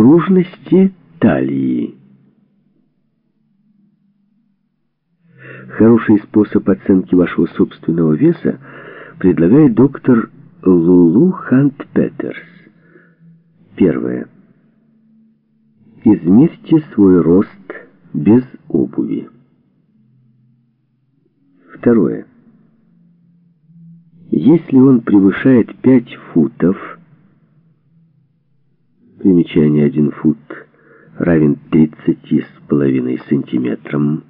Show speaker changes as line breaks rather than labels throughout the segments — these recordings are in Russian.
окружности талии. Хороший способ оценки вашего собственного веса предлагает доктор Лулу Хант Петерс. Первое. Измерьте свой рост без обуви. Второе. Если он превышает 5 футов, примечание 1 фут равен 30 с половиной сантиметрам,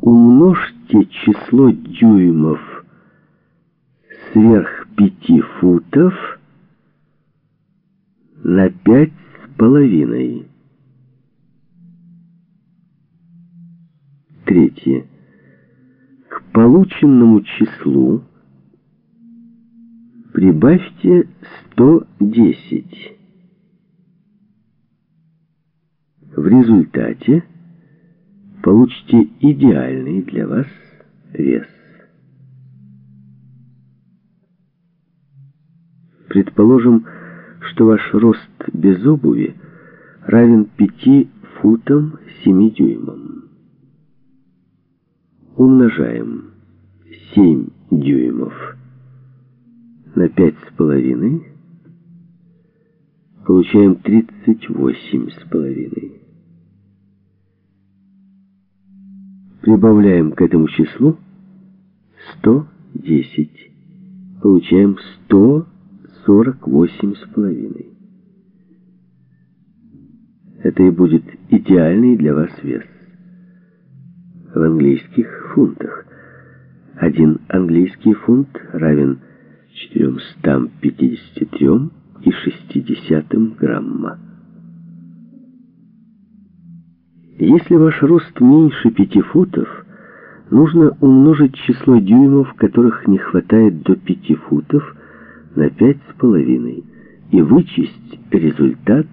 умножьте число дюймов сверх 5 футов на 5 с половиной. Третье. К полученному числу прибавьте 110. В результате получите идеальный для вас вес. Предположим, что ваш рост без обуви равен 5 футам 7 дюймам. Умножаем 7 дюймов на 5,5, получаем 38,5. Прибавляем к этому числу 110. Получаем 148,5. Это и будет идеальный для вас вес. В английских фунтах. Один английский фунт равен 453,6 грамма. Если ваш рост меньше 5 футов, нужно умножить число дюймов, которых не хватает до 5 футов, на 5,5 и вычесть результат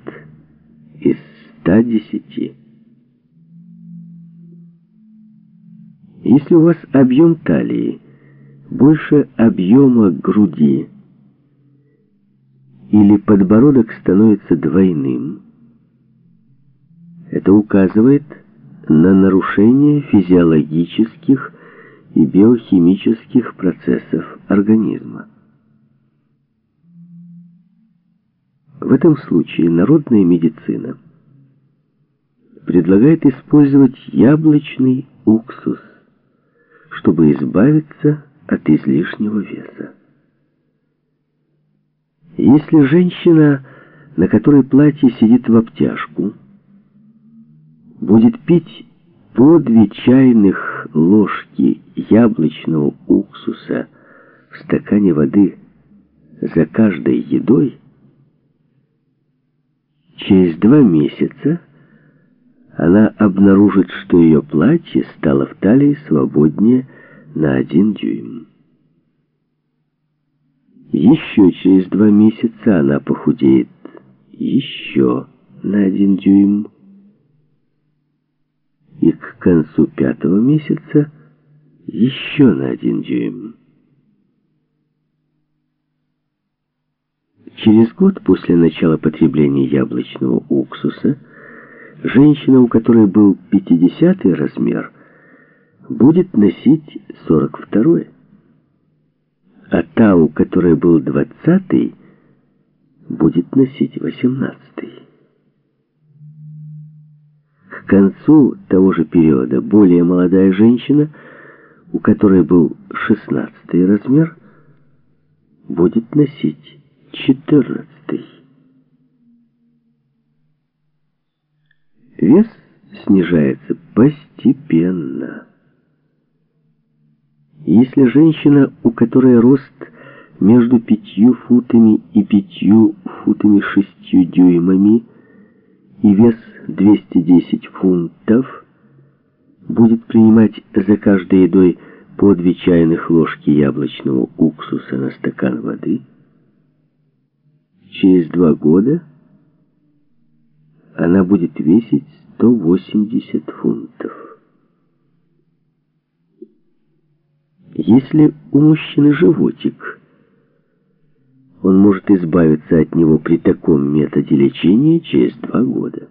из 110. Если у вас объем талии больше объема груди или подбородок становится двойным, это указывает на нарушение физиологических и биохимических процессов организма. В этом случае народная медицина предлагает использовать яблочный уксус, чтобы избавиться от излишнего веса. Если женщина, на которой платье сидит в обтяжку, будет пить по две чайных ложки яблочного уксуса в стакане воды за каждой едой, через два месяца она обнаружит, что ее платье стало в талии свободнее на один дюйм. Еще через два месяца она похудеет еще на один дюйм и к концу пятого месяца еще на один дюйм. Через год после начала потребления яблочного уксуса женщина, у которой был 50 размер, будет носить 42 а та, у которой был 20 будет носить 18 -й концу того же периода более молодая женщина, у которой был 16 размер, будет носить 14. Вес снижается постепенно. Если женщина, у которой рост между пятью футами и пятью футами шестью дюймами и вес 210 фунтов, будет принимать за каждой едой по две чайных ложки яблочного уксуса на стакан воды, через два года она будет весить 180 фунтов. Если у мужчины животик, он может избавиться от него при таком методе лечения через два года.